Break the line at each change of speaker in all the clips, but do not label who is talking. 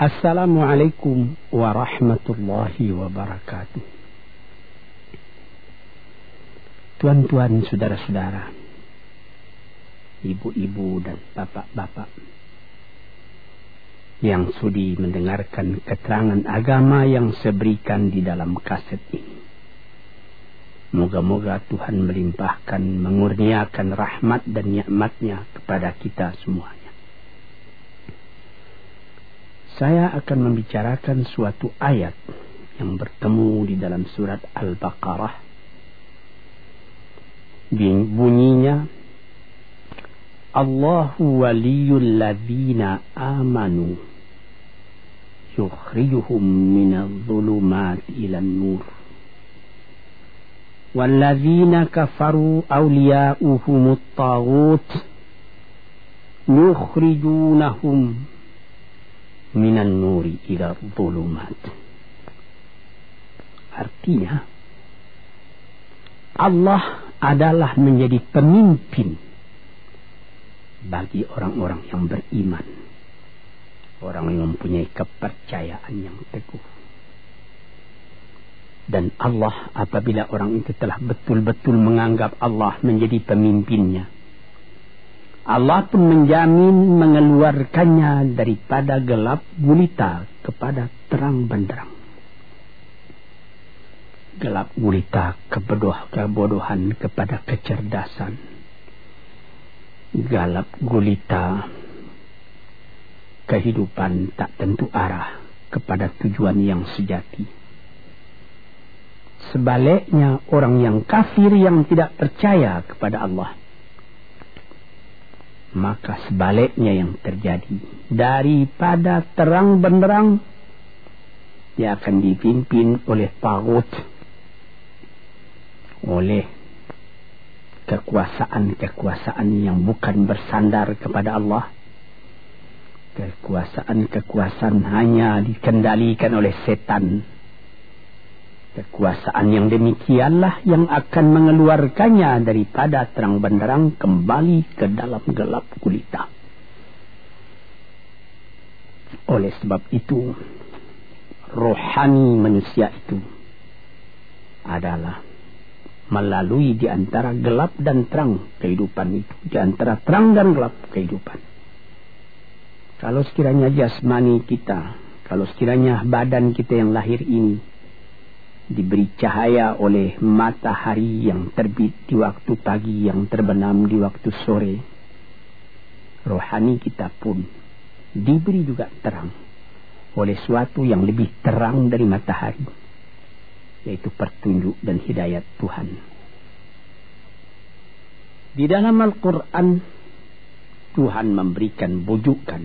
Assalamualaikum warahmatullahi wabarakatuh. Tuan-tuan, saudara-saudara, ibu-ibu dan bapak-bapak yang sudi mendengarkan keterangan agama yang seberikan di dalam kaset ini. Moga-moga Tuhan melimpahkan, mengurniakan rahmat dan nikmatnya kepada kita semuanya. Saya akan membicarakan suatu ayat yang bertemu di dalam surat Al-Baqarah. Bunyinya Allahu waliyul ladzina amanu yukhrijuhum minadh dhulumat ila nur والذين كفروا أولياؤهم الطاغوت يخرجونهم minan nuri ila dhulumat. Artinya Allah adalah menjadi pemimpin bagi orang-orang yang beriman. Orang yang mempunyai kepercayaan yang teguh. Dan Allah apabila orang itu telah betul-betul menganggap Allah menjadi pemimpinnya Allah pun menjamin mengeluarkannya daripada gelap gulita kepada terang benderang. Gelap gulita kebodoh, kebodohan kepada kecerdasan. Gelap gulita kehidupan tak tentu arah kepada tujuan yang sejati. Sebaliknya orang yang kafir yang tidak percaya kepada Allah maka sebaliknya yang terjadi. Daripada terang benderang dia akan dipimpin oleh pagut oleh kekuasaan-kekuasaan yang bukan bersandar kepada Allah. Kekuasaan-kekuasaan hanya dikendalikan oleh setan Kekuasaan yang demikianlah yang akan mengeluarkannya daripada terang benderang kembali ke dalam gelap gulita. Oleh sebab itu, rohani manusia itu adalah melalui di antara gelap dan terang kehidupan itu. Di antara terang dan gelap kehidupan. Kalau sekiranya jasmani kita, kalau sekiranya badan kita yang lahir ini, diberi cahaya oleh matahari yang terbit di waktu pagi yang terbenam di waktu sore. Rohani kita pun diberi juga terang oleh suatu yang lebih terang dari matahari, yaitu pertunjuk dan hidayat Tuhan. Di dalam Al-Quran, Tuhan memberikan bujukan,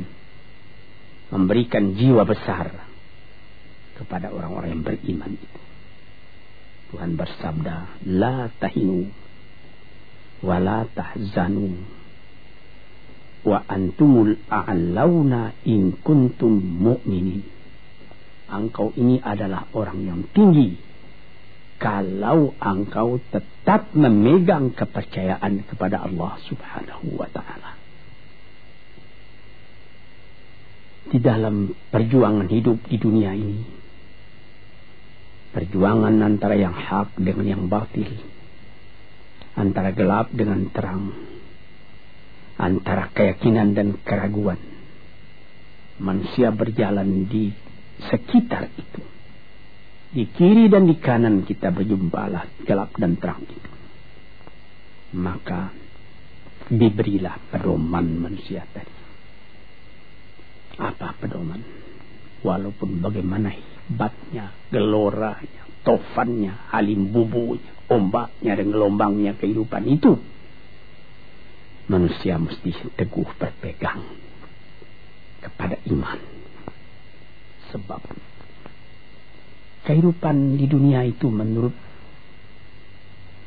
memberikan jiwa besar kepada orang-orang yang beriman itu. Tuhan bersabda, La tahinu wa la tahzanu wa antumul a'launa in kuntum mu'minin. Engkau ini adalah orang yang tinggi kalau engkau tetap memegang kepercayaan kepada Allah Subhanahu wa taala. Di dalam perjuangan hidup di dunia ini, Perjuangan antara yang hak dengan yang batil. Antara gelap dengan terang. Antara keyakinan dan keraguan. Manusia berjalan di sekitar itu. Di kiri dan di kanan kita berjumpalah gelap dan terang itu. Maka diberilah pedoman manusia tadi. Apa pedoman? Walaupun bagaimana hebatnya, geloranya, tofannya, halim bubunya, ombaknya dan gelombangnya kehidupan itu. Manusia mesti teguh berpegang kepada iman. Sebab kehidupan di dunia itu menurut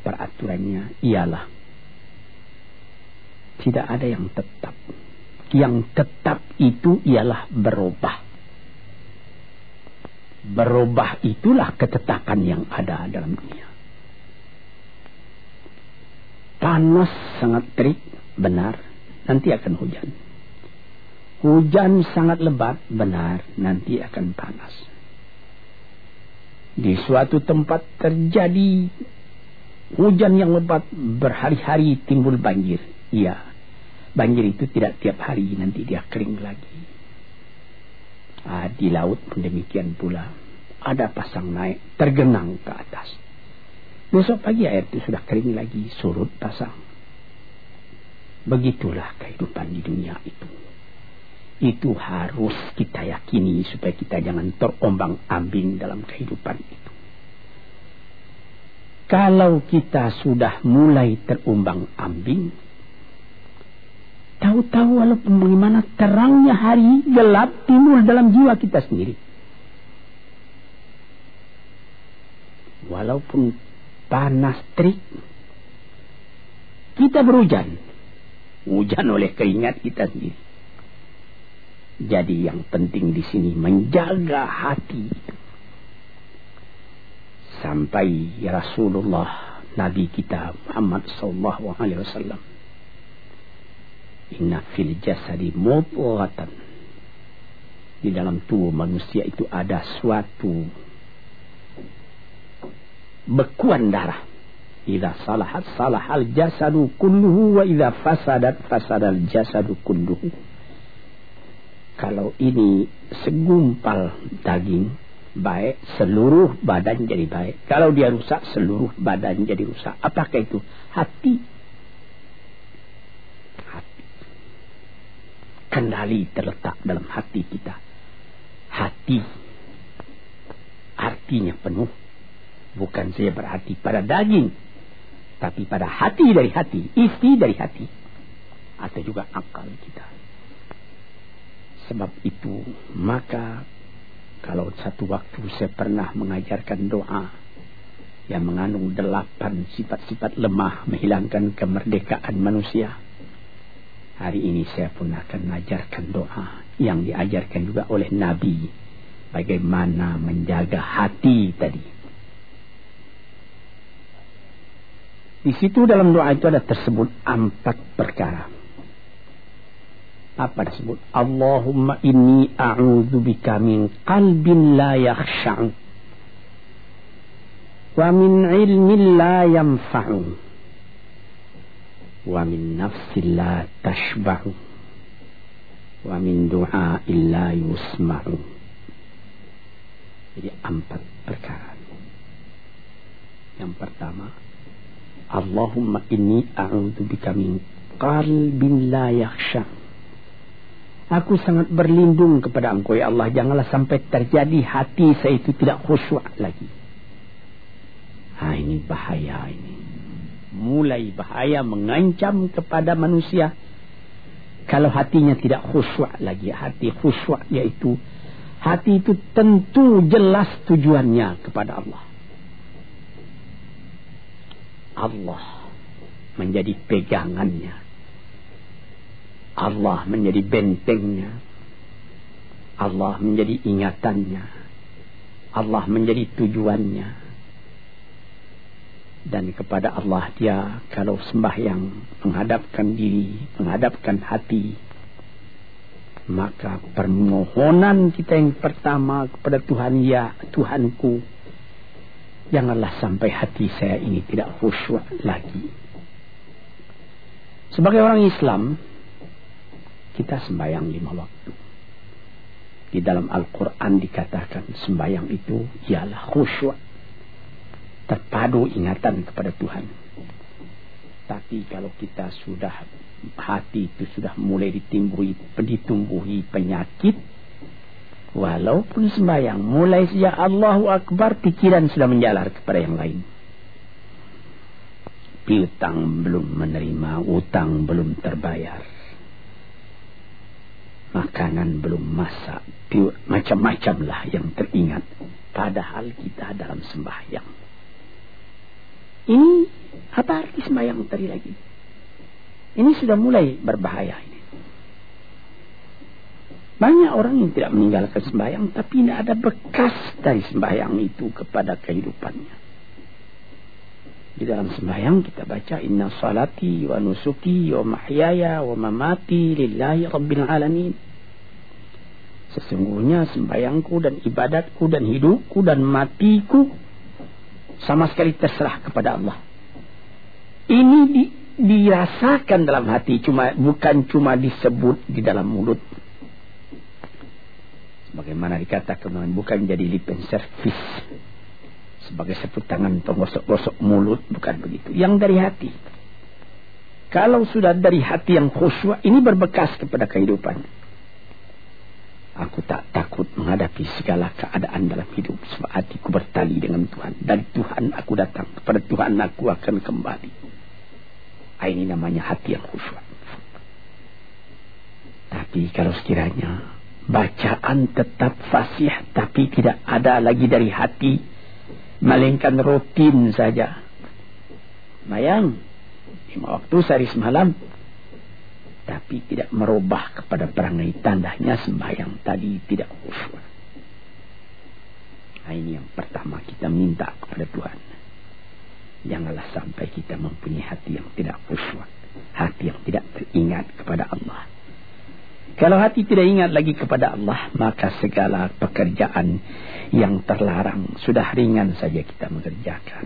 peraturannya ialah tidak ada yang tetap. Yang tetap itu ialah berubah berubah itulah ketetapan yang ada dalam dunia. Panas sangat terik, benar, nanti akan hujan. Hujan sangat lebat, benar, nanti akan panas. Di suatu tempat terjadi hujan yang lebat berhari-hari timbul banjir. Iya, banjir itu tidak tiap hari, nanti dia kering lagi. Ah, di laut pun demikian pula. Ada pasang naik, tergenang ke atas. Besok pagi air itu sudah kering lagi, surut pasang. Begitulah kehidupan di dunia itu. Itu harus kita yakini supaya kita jangan terombang ambing dalam kehidupan itu. Kalau kita sudah mulai terombang ambing, tahu-tahu walaupun bagaimana terangnya hari gelap timbul dalam jiwa kita sendiri. Walaupun panas terik, kita berhujan. Hujan oleh keringat kita sendiri. Jadi yang penting di sini menjaga hati. Sampai Rasulullah Nabi kita Muhammad wasallam Inna fil jasadi mudghatan. Di dalam tubuh manusia itu ada suatu bekuan darah. Idza salahat salahal jasadu kulluhu wa idza fasadat fasadal jasadu kulluhu kalau ini segumpal daging baik, seluruh badan jadi baik. Kalau dia rusak, seluruh badan jadi rusak. Apakah itu? Hati. Hati. Kendali terletak dalam hati kita. Hati. Artinya penuh. Bukan saja berarti pada daging. Tapi pada hati dari hati. Isi dari hati. Atau juga akal kita. Sebab itu maka kalau satu waktu saya pernah mengajarkan doa yang mengandung delapan sifat-sifat lemah menghilangkan kemerdekaan manusia. Hari ini saya pun akan mengajarkan doa yang diajarkan juga oleh Nabi. Bagaimana menjaga hati tadi. Di situ dalam doa itu ada tersebut empat perkara apa disebut Allahumma inni a'udzubika min qalbin la yakhsha'u wa min ilmin la yanfa'u nafsin la tashba'u wa min du'a illa yusma'u jadi empat perkara yang pertama Allahumma inni a'udzubika min qalbin la yakhsha'u Aku sangat berlindung kepada engkau ya Allah. Janganlah sampai terjadi hati saya itu tidak khusyuk lagi. Ha, ini bahaya ini. Mulai bahaya mengancam kepada manusia. Kalau hatinya tidak khusyuk lagi. Hati khusyuk yaitu. Hati itu tentu jelas tujuannya kepada Allah. Allah menjadi pegangannya Allah menjadi bentengnya. Allah menjadi ingatannya. Allah menjadi tujuannya. Dan kepada Allah dia kalau sembahyang menghadapkan diri, menghadapkan hati. Maka permohonan kita yang pertama kepada Tuhan ya Tuhanku. Janganlah sampai hati saya ini tidak khusyuk lagi. Sebagai orang Islam, kita sembahyang lima waktu. Di dalam Al-Quran dikatakan sembahyang itu ialah khusyuk. Terpadu ingatan kepada Tuhan. Tapi kalau kita sudah hati itu sudah mulai ditimbuhi, ditumbuhi penyakit, walaupun sembahyang mulai sejak Allahu Akbar pikiran sudah menjalar kepada yang lain. Piutang belum menerima, utang belum terbayar makanan belum masak, macam-macam lah yang teringat. Padahal kita dalam sembahyang. Ini apa arti sembahyang tadi lagi? Ini sudah mulai berbahaya ini. Banyak orang yang tidak meninggalkan sembahyang tapi tidak ada bekas dari sembahyang itu kepada kehidupannya. Di dalam sembahyang kita baca inna salati wa nusuki wa mahyaya wa mamati lillahi rabbil alamin. Sesungguhnya sembayangku dan ibadatku dan hidupku dan matiku sama sekali terserah kepada Allah. Ini di, dirasakan dalam hati cuma bukan cuma disebut di dalam mulut. Bagaimana dikatakan bukan jadi lip service sebagai seput tangan penggosok-gosok mulut bukan begitu. Yang dari hati. Kalau sudah dari hati yang khusyuk ini berbekas kepada kehidupan. Aku tak takut menghadapi segala keadaan dalam hidup sebab hatiku bertali dengan Tuhan. Dari Tuhan aku datang, kepada Tuhan aku akan kembali. Ini namanya hati yang khusyuk. Tapi kalau sekiranya bacaan tetap fasih tapi tidak ada lagi dari hati, melainkan rutin saja. Mayang, lima waktu sehari semalam, tapi tidak merubah kepada perangai tandanya sembahyang tadi tidak khusyuk. Nah, ini yang pertama kita minta kepada Tuhan. Janganlah sampai kita mempunyai hati yang tidak khusyuk. Hati yang tidak teringat kepada Allah. Kalau hati tidak ingat lagi kepada Allah, maka segala pekerjaan yang terlarang sudah ringan saja kita mengerjakan.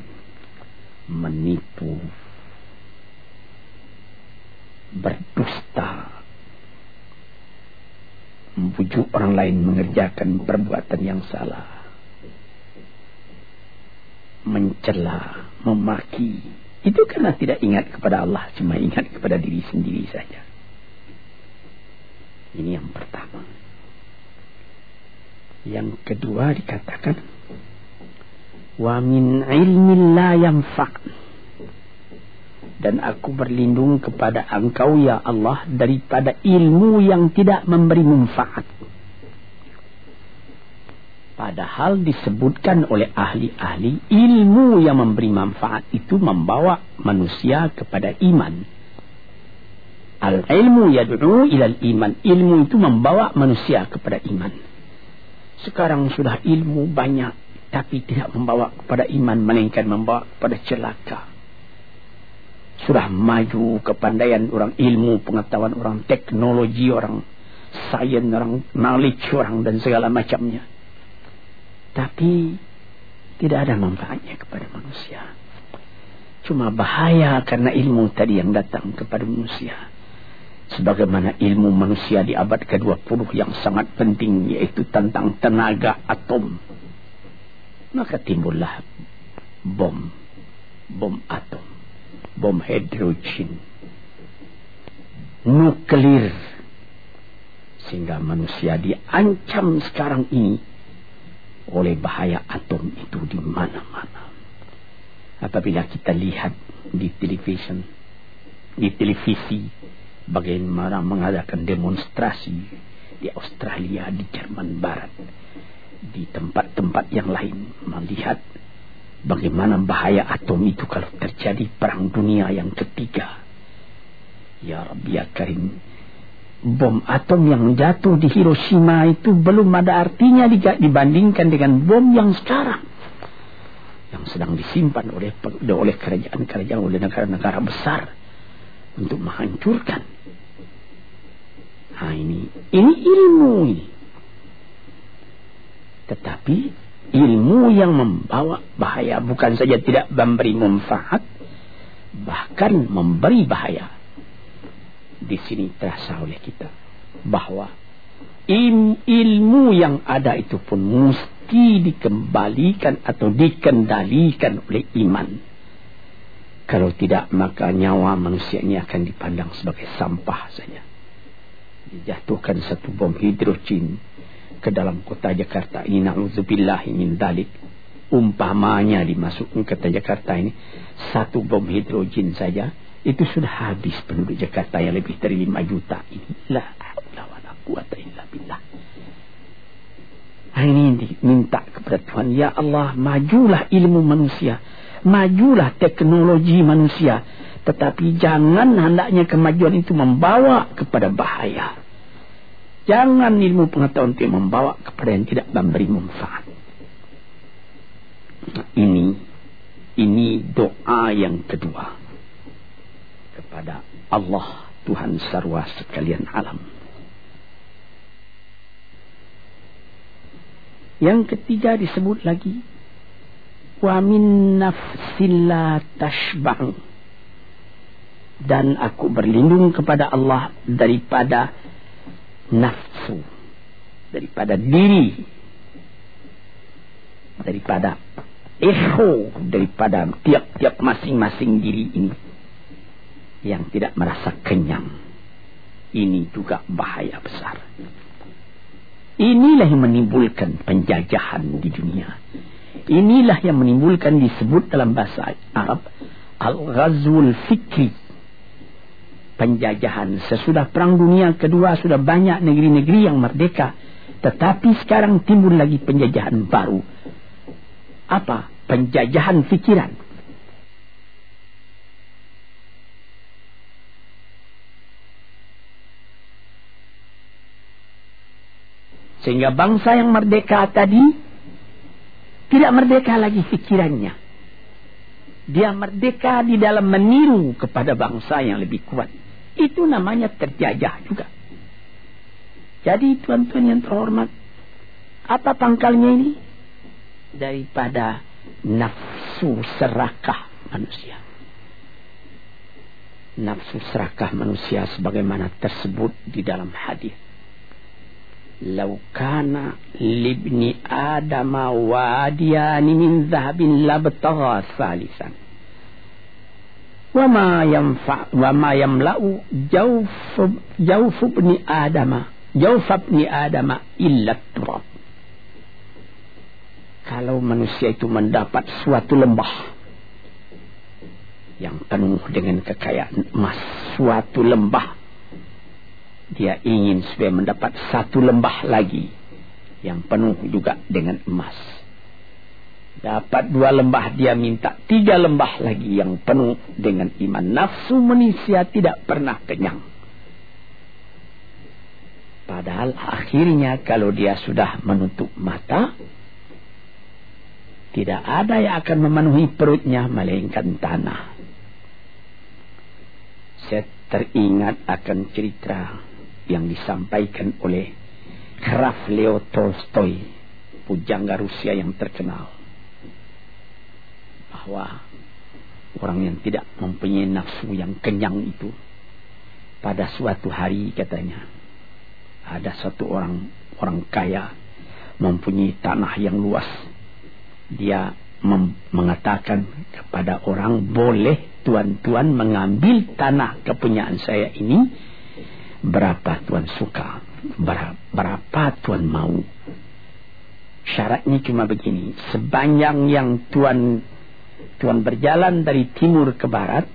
Menipu, berdusta. Membujuk orang lain mengerjakan perbuatan yang salah. Mencela memaki. Itu karena tidak ingat kepada Allah cuma ingat kepada diri sendiri saja. Ini yang pertama. Yang kedua dikatakan wa min ilmin la yanfa' dan aku berlindung kepada engkau ya Allah daripada ilmu yang tidak memberi manfaat. Padahal disebutkan oleh ahli-ahli ilmu yang memberi manfaat itu membawa manusia kepada iman. Al-ilmu yad'u ilal iman. Ilmu itu membawa manusia kepada iman. Sekarang sudah ilmu banyak tapi tidak membawa kepada iman melainkan membawa kepada celaka sudah maju kepandaian orang ilmu pengetahuan orang teknologi orang sains orang knowledge orang dan segala macamnya. Tapi tidak ada manfaatnya kepada manusia. Cuma bahaya karena ilmu tadi yang datang kepada manusia. Sebagaimana ilmu manusia di abad ke-20 yang sangat penting yaitu tentang tenaga atom. Maka timbullah bom. Bom atom bom hidrogen nuklir. Sehingga manusia diancam sekarang ini oleh bahaya atom itu di mana-mana. Apabila kita lihat di di televisi bagaimana mengadakan demonstrasi di Australia di Jerman Barat di tempat-tempat yang lain melihat Bagaimana bahaya atom itu kalau terjadi perang dunia yang ketiga. Ya Rabbi ya Karim. Bom atom yang jatuh di Hiroshima itu belum ada artinya dibandingkan dengan bom yang sekarang. Yang sedang disimpan oleh oleh kerajaan-kerajaan, oleh negara-negara besar. Untuk menghancurkan. Nah ini, ini ilmu ini. Tetapi ilmu yang membawa bahaya. Bukan saja tidak memberi manfaat bahkan memberi bahaya. Di sini terasa oleh kita bahwa ilmu yang ada itu pun mesti dikembalikan atau dikendalikan oleh iman. Kalau tidak maka nyawa manusia ini akan dipandang sebagai sampah saja. Dijatuhkan satu bom hidrogen ke dalam kota Jakarta. Ini na'udzubillah min dalik. Umpamanya dimasukkan ke kota Jakarta ini satu bom hidrogen saja itu sudah habis penduduk Jakarta yang lebih dari 5 juta. Ini la haula wala quwata illa ini diminta kepada Tuhan ya Allah majulah ilmu manusia majulah teknologi manusia tetapi jangan hendaknya kemajuan itu membawa kepada bahaya Jangan ilmu pengetahuan itu membawa kepada yang tidak memberi manfaat. Nah, ini ini doa yang kedua kepada Allah Tuhan sarwa sekalian alam. Yang ketiga disebut lagi wa min dan aku berlindung kepada Allah daripada nafsu daripada diri daripada ego daripada tiap-tiap masing-masing diri ini yang tidak merasa kenyang. Ini juga bahaya besar. Inilah yang menimbulkan penjajahan di dunia. Inilah yang menimbulkan disebut dalam bahasa Arab Al-Ghazwul Fikri. Penjajahan. Sesudah perang dunia kedua sudah banyak negeri-negeri yang merdeka. Tetapi sekarang timbul lagi penjajahan baru. Apa? Penjajahan fikiran. Sehingga bangsa yang merdeka tadi tidak merdeka lagi pikirannya. Dia merdeka di dalam meniru kepada bangsa yang lebih kuat. Itu namanya terjajah juga. Jadi tuan-tuan yang terhormat, apa pangkalnya ini? Daripada nafsu serakah manusia. Nafsu serakah manusia sebagaimana tersebut di dalam hadis. Laukana libni adama wadiani min zahabin labtaga salisan wa ma yanfa wa ma yamla'u jawf jawf ibni adama. Jauf ibni adama illa turab. Kalau manusia itu mendapat suatu lembah yang penuh dengan kekayaan emas suatu lembah dia ingin supaya mendapat satu lembah lagi yang penuh juga dengan emas. Dapat dua lembah dia minta tiga lembah lagi yang penuh dengan iman. Nafsu manusia tidak pernah kenyang. Padahal akhirnya kalau dia sudah menutup mata, tidak ada yang akan memenuhi perutnya melainkan tanah. Saya teringat akan cerita yang disampaikan oleh Graf Leo Tolstoy, pujangga Rusia yang terkenal. Bahwa orang yang tidak mempunyai nafsu yang kenyang itu, pada suatu hari katanya, ada satu orang orang kaya mempunyai tanah yang luas. Dia mengatakan kepada orang, boleh tuan-tuan mengambil tanah kepunyaan saya ini Berapa tuan suka? Berapa tuan mau? Syaratnya cuma begini. Sebanyak yang tuan tuan berjalan dari timur ke barat,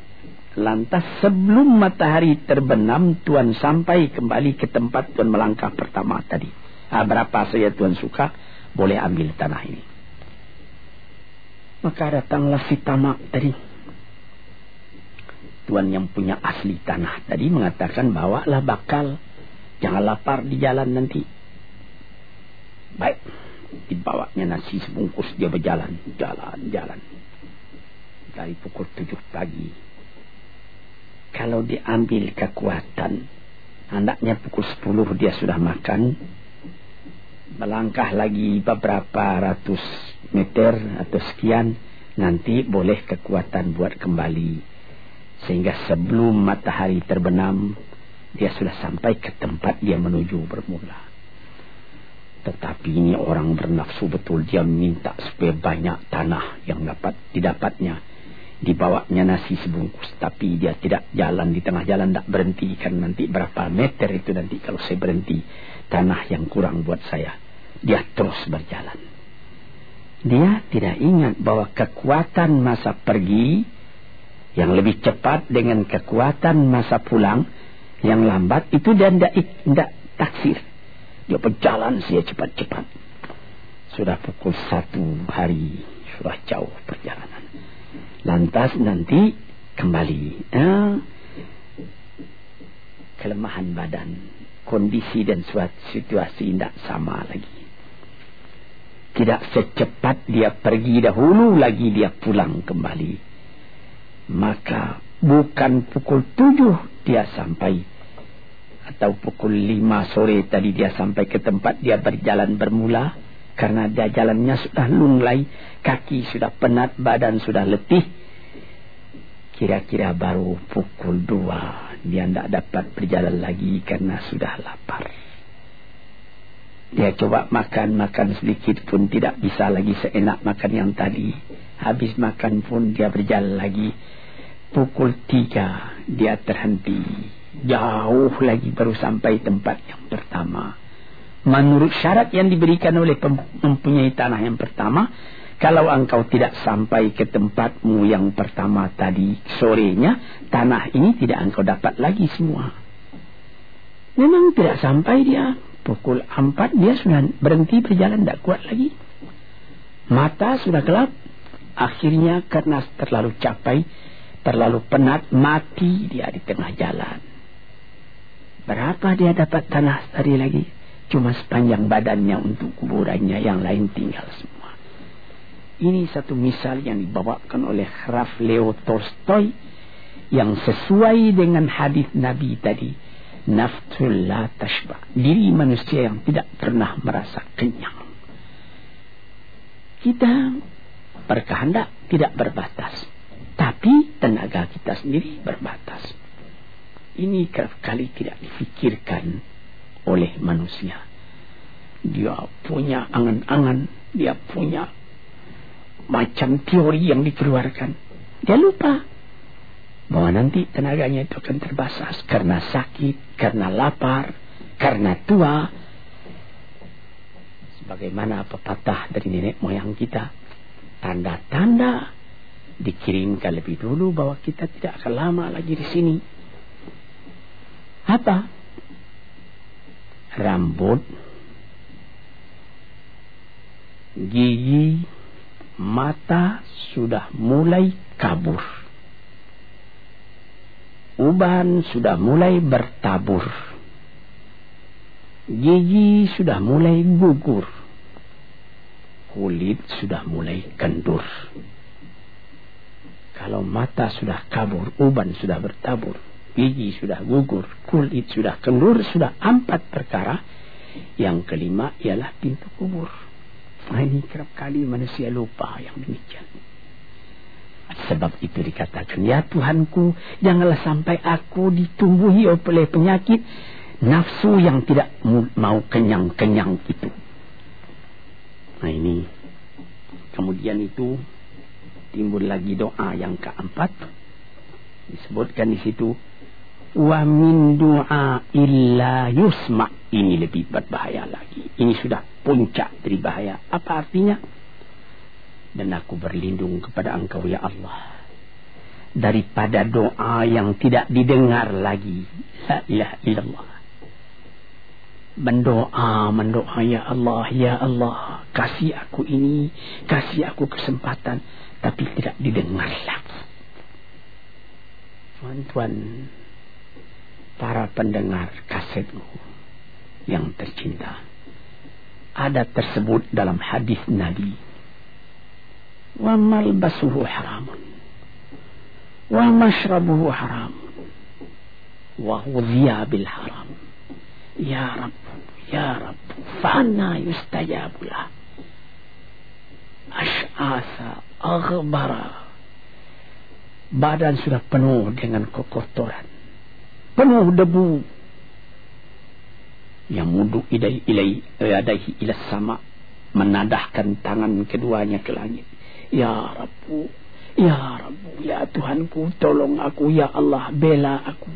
lantas sebelum matahari terbenam, tuan sampai kembali ke tempat tuan melangkah pertama tadi. Ah, berapa saja tuan suka, boleh ambil tanah ini. Maka datanglah si tamak tadi tuan yang punya asli tanah tadi mengatakan bawalah bakal jangan lapar di jalan nanti baik dibawanya nasi sebungkus dia berjalan jalan jalan dari pukul tujuh pagi kalau diambil kekuatan hendaknya pukul sepuluh dia sudah makan melangkah lagi beberapa ratus meter atau sekian nanti boleh kekuatan buat kembali sehingga sebelum matahari terbenam, dia sudah sampai ke tempat dia menuju bermula. Tetapi ini orang bernafsu betul. Dia minta supaya banyak tanah yang dapat didapatnya. Dibawanya nasi sebungkus. Tapi dia tidak jalan di tengah jalan. Tidak berhenti. Kan nanti berapa meter itu nanti kalau saya berhenti. Tanah yang kurang buat saya. Dia terus berjalan. Dia tidak ingat bahwa kekuatan masa pergi yang lebih cepat dengan kekuatan masa pulang yang lambat itu dan tidak taksir dia berjalan saja cepat-cepat sudah pukul satu hari sudah jauh perjalanan lantas nanti kembali. Eh, kelemahan badan kondisi dan situasi tidak sama lagi. Tidak secepat dia pergi dahulu lagi dia pulang kembali. Maka bukan pukul tujuh dia sampai atau pukul lima sore tadi dia sampai ke tempat dia berjalan bermula karena dia jalannya sudah lunglai, kaki sudah penat, badan sudah letih. Kira-kira baru pukul dua dia tidak dapat berjalan lagi karena sudah lapar. Dia coba makan-makan sedikit pun tidak bisa lagi seenak makan yang tadi. Habis makan pun dia berjalan lagi. Pukul tiga dia terhenti. Jauh lagi baru sampai tempat yang pertama menurut syarat yang diberikan oleh mempunyai tanah yang pertama kalau engkau tidak sampai ke tempatmu yang pertama tadi sorenya tanah ini tidak engkau dapat lagi semua. Memang tidak sampai dia. Pukul empat dia sudah berhenti berjalan tidak kuat lagi. Mata sudah gelap. Akhirnya karena terlalu capai terlalu penat mati dia di tengah jalan. Berapa dia dapat tanah tadi lagi Cuma sepanjang badannya untuk kuburannya yang lain tinggal semua. Ini satu misal yang dibawakan oleh Raf Leo Tolstoy yang sesuai dengan hadis Nabi tadi. Naftul la tashba. Diri manusia yang tidak pernah merasa kenyang. Kita berkehendak tidak berbatas. Tapi tenaga kita sendiri berbatas. Ini kerap kali tidak difikirkan oleh manusia. Dia punya angan-angan, dia punya macam teori yang dikeluarkan. Dia lupa bahwa nanti tenaganya itu akan terbasas karena sakit, karena lapar, karena tua. Sebagaimana pepatah dari nenek moyang kita, tanda-tanda dikirimkan lebih dulu bahwa kita tidak akan lama lagi di sini. Apa? Rambut, gigi, mata sudah mulai kabur. Uban sudah mulai bertabur. Gigi sudah mulai gugur. Kulit sudah mulai kendur. Kalau mata sudah kabur, uban sudah bertabur gigi sudah gugur, kulit sudah kendur, sudah empat perkara. Yang kelima ialah pintu kubur. Nah, ini kerap kali manusia lupa yang demikian. Sebab itu dikatakan, ya Tuhanku, janganlah sampai aku ditumbuhi oleh penyakit nafsu yang tidak mau kenyang-kenyang itu. Nah ini, kemudian itu timbul lagi doa yang keempat. Disebutkan di situ, wa min du'a illa yusma. Ini lebih berbahaya lagi. Ini sudah puncak dari bahaya. Apa artinya? Dan aku berlindung kepada engkau ya Allah. Daripada doa yang tidak didengar lagi. La ilaha illallah. Mendoa mendoa ya Allah ya Allah. Kasih aku ini kasih aku kesempatan tapi tidak didengar lagi. Tuan-tuan para pendengar kasetku yang tercinta. Ada tersebut dalam hadis Nabi. Wa malbasuhu haramun. Wa mashrabuhu haram. Wa hudhiya bil haram. Ya Rabb, Ya Rabb, fa'anna yustajabulah. Ash'asa, aghbara. Badan sudah penuh dengan kekotoran penuh debu. Yang mudu ilai ilai adaihi ila sama menadahkan tangan keduanya ke langit. Ya rabbu ya rabbu ya tuhanku tolong aku ya Allah bela aku.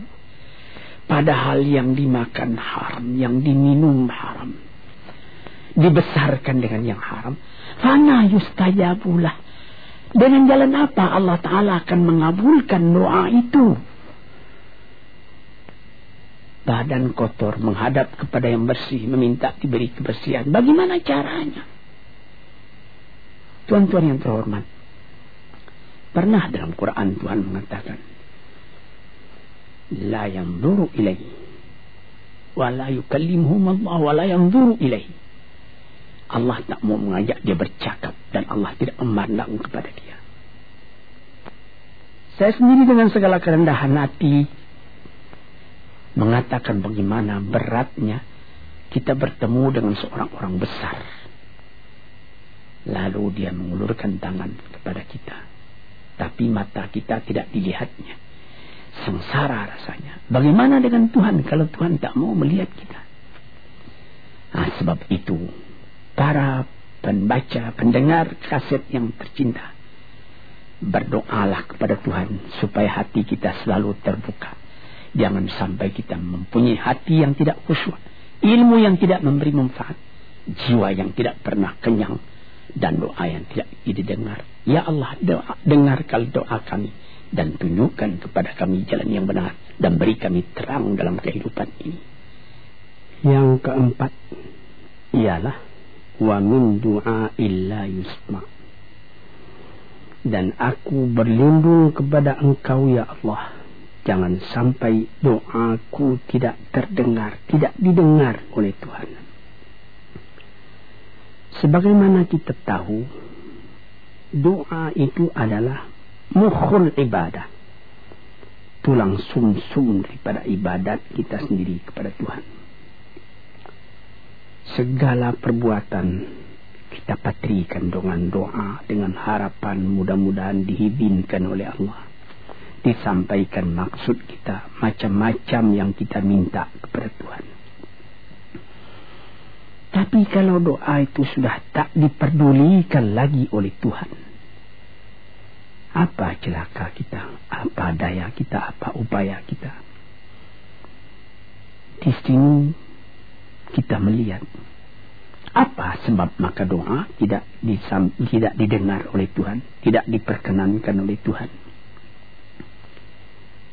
Padahal yang dimakan haram yang diminum haram dibesarkan dengan yang haram. Fana yustajabulah. Dengan jalan apa Allah Ta'ala akan mengabulkan doa itu badan kotor menghadap kepada yang bersih meminta diberi kebersihan. Bagaimana caranya? Tuan-tuan yang terhormat pernah dalam Quran Tuhan mengatakan la yanzuru ilaihi wa la yukallimuhum Allah wa la yanzuru ilaihi. Allah tak mau mengajak dia bercakap dan Allah tidak memandang kepada dia. Saya sendiri dengan segala kerendahan hati mengatakan bagaimana beratnya kita bertemu dengan seorang orang besar Lalu dia mengulurkan tangan kepada kita. Tapi mata kita tidak dilihatnya. Sengsara rasanya. Bagaimana dengan Tuhan kalau Tuhan tak mau melihat kita? Nah, sebab itu, para pembaca, pendengar kaset yang tercinta, berdoalah kepada Tuhan supaya hati kita selalu terbuka. Jangan sampai kita mempunyai hati yang tidak khusyuk, ilmu yang tidak memberi manfaat, jiwa yang tidak pernah kenyang, dan doa yang tidak didengar. Ya Allah, doa, dengarkan doa kami dan tunjukkan kepada kami jalan yang benar dan beri kami terang dalam kehidupan ini.
Yang keempat ialah wa min du'a illa yusma. Dan aku berlindung kepada engkau ya Allah. Jangan sampai doaku tidak terdengar, tidak didengar oleh Tuhan. Sebagaimana kita tahu, doa itu adalah mukhul ibadah. Tulang sum-sum daripada ibadat kita sendiri kepada Tuhan. Segala perbuatan kita patrikan dengan doa, dengan harapan mudah-mudahan dihibinkan oleh Allah. Disampaikan maksud kita, macam-macam yang kita minta kepada Tuhan. Tapi kalau doa itu sudah tak diperdulikan lagi oleh Tuhan. Apa celaka kita? Apa daya kita? Apa upaya kita? Di sini kita melihat apa sebab maka doa tidak tidak didengar oleh Tuhan, tidak diperkenankan oleh Tuhan.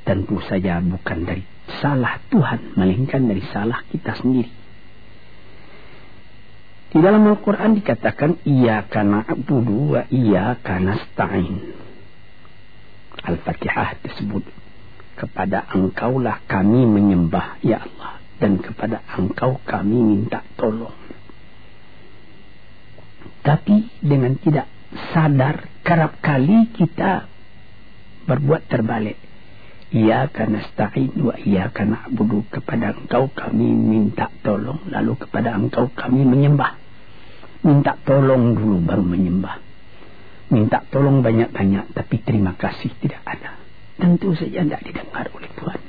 Tentu saja bukan dari salah Tuhan, melainkan dari salah kita sendiri. Di dalam Al-Quran dikatakan iya karena abudu wa iya karena stain. Al-Fatihah tersebut kepada engkaulah kami menyembah ya Allah dan kepada engkau kami minta tolong. Tapi dengan tidak sadar kerap kali kita berbuat terbalik. Ia karena stain wa karena abudu kepada engkau kami minta tolong lalu kepada engkau kami menyembah. Minta tolong dulu baru menyembah. Minta tolong banyak-banyak tapi terima kasih tidak ada. Tentu saja tidak didengar oleh Tuhan.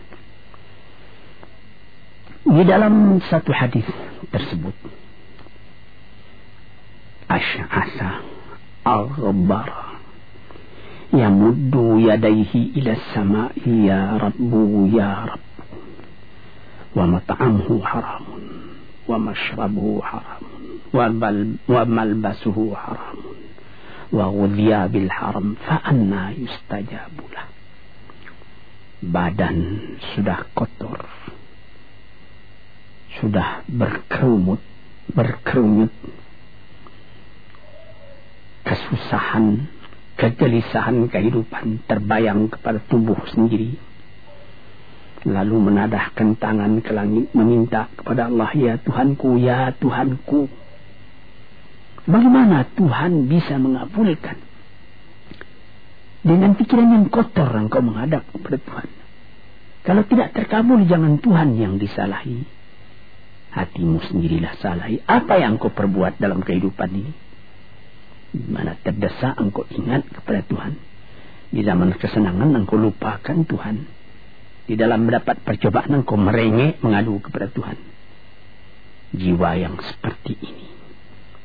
Di dalam satu hadis tersebut Ash'asa al-ghabbara يمد يديه إلى السماء يا رب يا رب ومطعمه حرام ومشربه حرام وملبسه حرام وغذي بالحرام فأنا يستجاب له badan sudah kotor sudah berkerumut berkerumut kesusahan kegelisahan kehidupan terbayang kepada tubuh sendiri. Lalu menadahkan tangan ke langit meminta kepada Allah, Ya Tuhanku, Ya Tuhanku. Bagaimana Tuhan bisa mengabulkan? Dengan pikiran yang kotor engkau menghadap kepada Tuhan. Kalau tidak terkabul, jangan Tuhan yang disalahi. Hatimu sendirilah salahi. Apa yang kau perbuat dalam kehidupan ini? Di mana terdesak engkau ingat kepada Tuhan. Di zaman kesenangan engkau lupakan Tuhan. Di dalam mendapat percobaan engkau merengek mengadu kepada Tuhan. Jiwa yang seperti ini.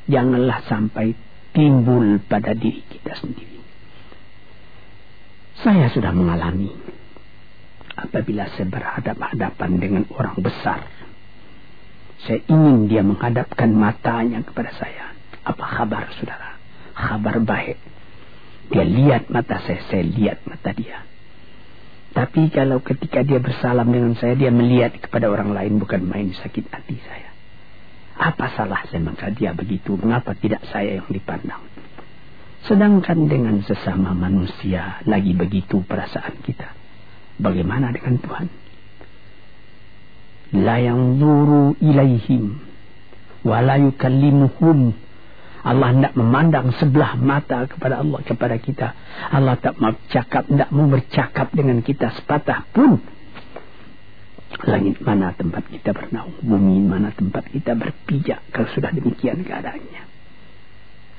Janganlah sampai timbul pada diri kita sendiri. Saya sudah mengalami apabila saya berhadapan-hadapan dengan orang besar. Saya ingin dia menghadapkan matanya kepada saya. Apa kabar saudara? Kabar baik. Dia lihat mata saya, saya lihat mata dia. Tapi kalau ketika dia bersalam dengan saya, dia melihat kepada orang lain bukan main sakit hati saya. Apa salah saya maka dia begitu? Mengapa tidak saya yang dipandang? Sedangkan dengan sesama manusia lagi begitu perasaan kita. Bagaimana dengan Tuhan? La yang zuru ilaihim wa la Allah tidak memandang sebelah mata kepada Allah kepada kita. Allah tak mau cakap, tidak mau bercakap dengan kita sepatah pun. Langit mana tempat kita bernaung, bumi mana tempat kita berpijak kalau sudah demikian keadaannya.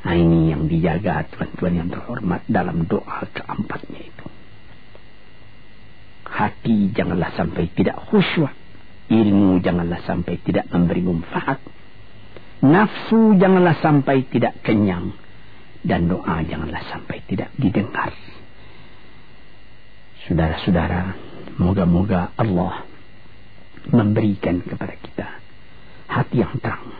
Nah ini yang dijaga tuan-tuan yang terhormat dalam doa keempatnya itu. Hati janganlah sampai tidak khusyuk. Ilmu janganlah sampai tidak memberi manfaat. Nafsu janganlah sampai tidak kenyang. Dan doa janganlah sampai tidak didengar. Saudara-saudara, moga-moga Allah memberikan kepada kita hati yang terang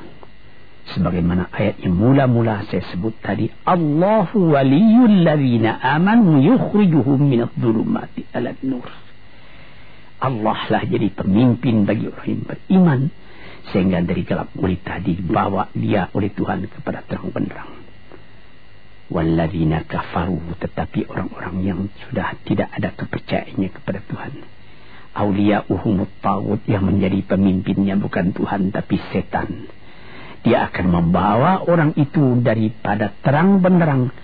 sebagaimana ayat yang mula-mula saya sebut tadi Allahu waliyul ladzina amanu yukhrijuhum minadh dhulumati ala nur Allah lah jadi pemimpin bagi orang yang beriman sehingga dari gelap gulita dibawa dia oleh Tuhan kepada terang benderang walladzina kafaru tetapi orang-orang yang sudah tidak ada kepercayaannya kepada Tuhan Aulia uhumut tawud yang menjadi pemimpinnya bukan Tuhan tapi setan dia akan membawa orang itu daripada terang benderang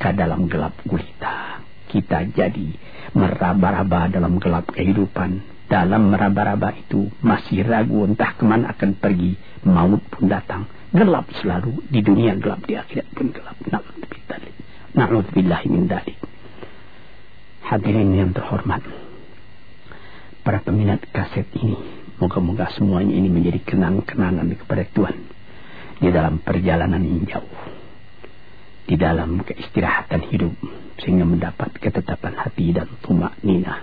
ke dalam gelap gulita. Kita jadi meraba-raba dalam gelap kehidupan. Dalam meraba-raba itu masih ragu entah ke mana akan pergi. Maut pun datang. Gelap selalu. Di dunia gelap, di akhirat pun gelap. Na'udzubillahi min dalik. Hadirin yang terhormat. Para peminat kaset ini. Moga-moga semuanya ini menjadi kenang-kenangan kepada Tuhan di dalam perjalanan yang jauh di dalam keistirahatan hidup sehingga mendapat ketetapan hati dan tumak nina